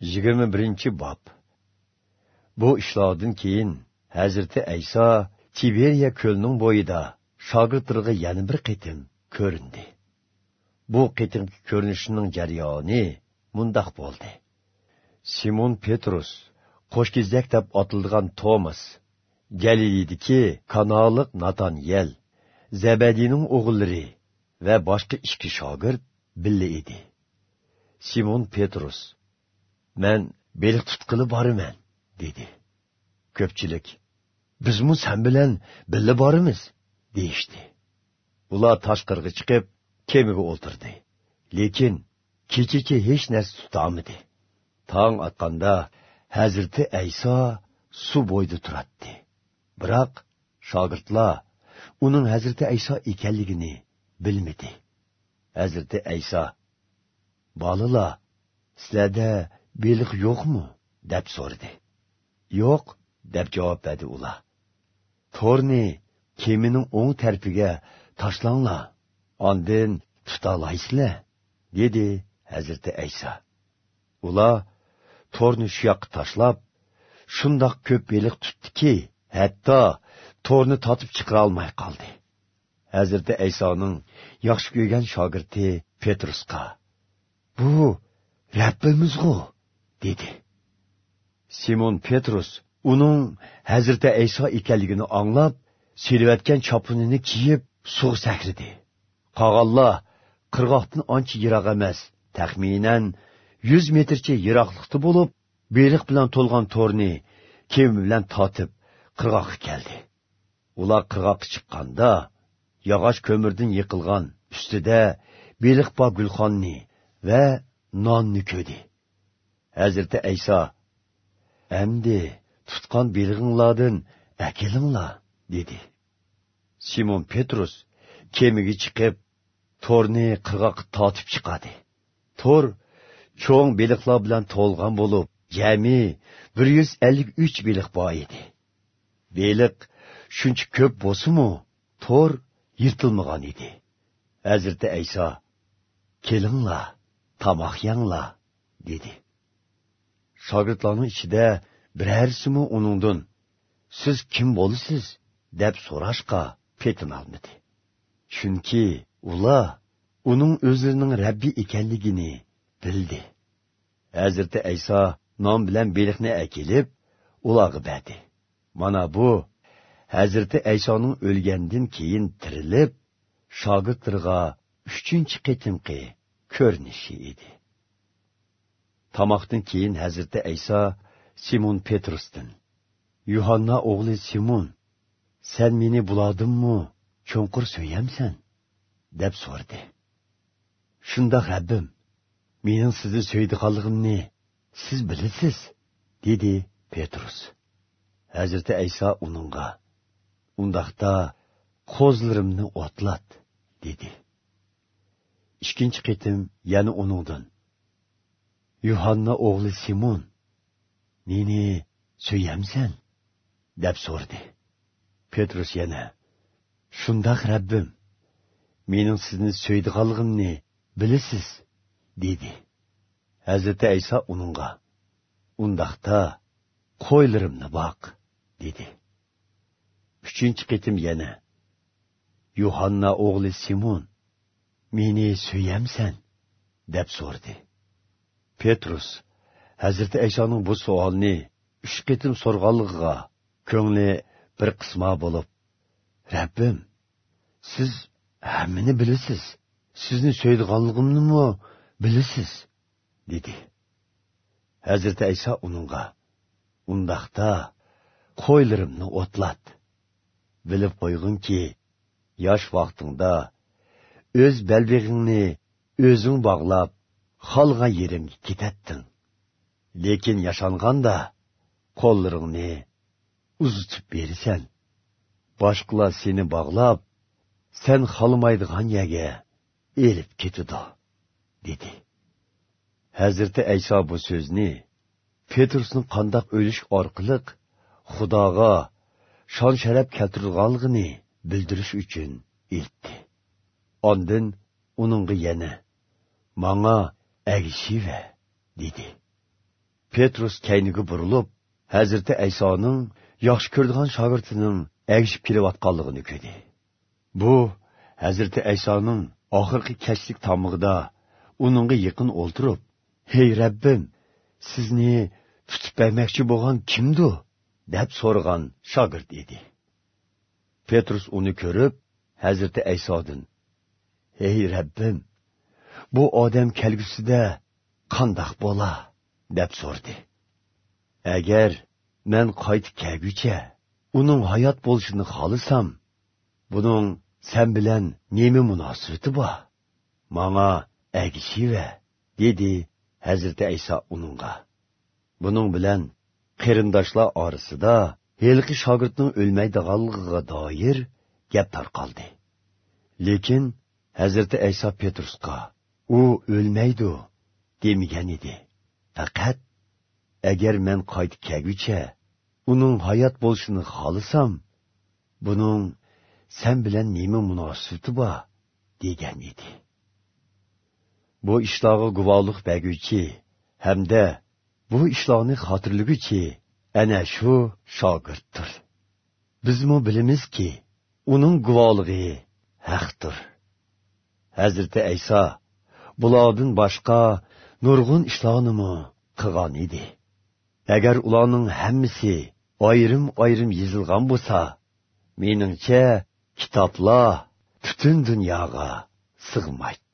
yigirma birinchi bob bu ishlardan keyin hazrati ayso tiberiya ko'lining bo'yida shogirdlarga yana bir qitim ko'rindi. Bu qitimki ko'rinishining jarayoni mundoq bo'ldi. Simon petrus qo'shkizak deb otilgan tomas galilidiki kanoliq natanyel zabadiyning o'g'illari va boshqa ikki shogird billa edi. Simon petrus man beliq tutqili boriman dedi. Ko'pchilik bizmu san bilan billa borimiz deyishdi. Ular tashqariga chiqib kemaga o'tirdi lekin kechacha hech narsa tutolmadi tong otganda hazrati ayso suv bo'yida turadi biroq shogirdlar uning hazrati ayso ekanligini bilmadi. Hazrati ayso bolalar sizlarda beliq yo'qmi? deb so'radi. Yo'q deb javob berdi ular. To'rni kemining o'ng tarafiga tashlanglar ondin tutolaysizlar dedi hazrati ayso ular to'rni shu yoqqa tashlab shundoq ko'p beliq tutdiki hatto to'rni totib chiqara olmay qoldi. Hazrati aysoning yaxshi ko'rgan shogirdi petrusqa bu rabbimizg'u dedi. Simon petrus uning hazrati ayso ekanligini anglab selayotgan chopunini kiyib suv sakridi qog'onlar qirg'oqdan ancha yiroq emas taxminan yuz metrcha yiroqlikda bo'lib beliq bilan to'lgan to'rni kema bilan totib qirg'oqqa keldi. Ular qirg'oqqa chiqqanda yog'och ko'mirdan yiqilgan ustida beliq bor gulxonni va nonni ko'di Әзірті ayso Әмді tutqan belg'inglardan әкеліңла, dedi. Simon petrus kemaga chiqib to'rni қырғақ татып chiqadi. To'r cho'ng beliqlar bilan to'lgan bo'lib jami bir yuz ellik uch beliq шүнчі edi. Beliq shuncha ko'p bo'lsimu to'r yirtilmagan edi. Hazrati ayso kelinglar tomoq dedi. Shogirdlarning ichida birarsimi uningdan siz kim bo'lasiz deb so'rashqa petinolmadi chunki ular uning o'zlarining rabbi ekanligini bildi. Hazrati ayso non bilan beliqni akilib ularga berdi. Mana bu hazrati aysoning o'lgandan keyin tirilib shogirdlarga uchinchi qitimqi ko'rinishi edi tomoqdan keyin hazrati ayso simon petrusdan yuhanna o'g'li simon sen meni buladimmi? Cho'nqur so'yamsan? deb so'radi. Shundoq rabbim mening sizni so'ydiganligimni siz bilasiz dedi petrus. Hazrati ayso uningga undaqda qo'zlarimni o'tlat dedi. Ikkinchi qitim yana uningdan. Yuhanna o'g'li simon meni suyamsan deb so'rdi petrus yana shundoq rabbim mening sizni suydiganligimni bilasiz dedi. Hazrati ayso uningga undaqda qo'ylarimni boq dedi. Uchinchi qitim yana yuhanna o'g'li simon meni suyamsan deb so'rdi petrus hazrati aysoning bu savolni uch qitim so'rganligiga ko'ngli bir qisma bo'lib rabbim siz hammani bilasiz sizni so'ydiganligimnimi bilasiz dedi. Hazrati ayso uningga undaqda qo'ylarimni o'tlat. Bilib qo'yg'inki yosh vaqtingda o'z balbig'ingni o'zing bog'lab qolgan yerimga ketatding lekin yashanganda qo'llaringni uzitib berasan boshqalar seni bog'lab sen xolmaydigan yerga elib ketidi dedi. Hazrati ayso bu so'zni petrusning qandoq o'lish orqali xudoga shon sharaf keltirganligini bildirish uchun aytdi ondin uningga yana manga agishiva dedi. Petrus kayniga burilib hazrati aysoning yaxshi ko'rdigan shogirdining agishib kelayotganligini ko'rdi bu hazrati aysoning oxirgi kashlik tomig'ida uningga yaqin o'ltirib hey rabbim sizni tutib bermoqchi bo'lgan kimdu deb so'ragan shogird edi petrus uni ko'rib hazrati aysodan ey rabbim bu odam kelgusida qandoq bo'la? deb so'rdi agar men qaytib kelguncha uning hayot bo'lishini xohlasam buning sen bilan nima munosabati bor? Manga agishiva dedi hazrati ayso uningga. Buning bilan qarindoshlar orasida helqi shogirdning o'lmaydiganligiga doir gap tarqaldi lekin hazrati ayso petrusga u o'lmaydi demagan edi. Faqat agar men qaytib kelguncha uning hayot bo'lishini xohlasam buning sen bilan nima munosabati bor degan edi. Bu ishlarga guvohlik berguvchi hamda bu ishlarni xotirlaguchi ana shu shogirddir. Bizmi bilamizki uning guvohligi haqdir. Hazrati ayso bulardan boshqa nurg'un ishlarnimi qilgan edi agar ularning hammasi ayrim ayrim yozilgan bo'lsa meningcha kitoblar butun dunyoga sig'maydi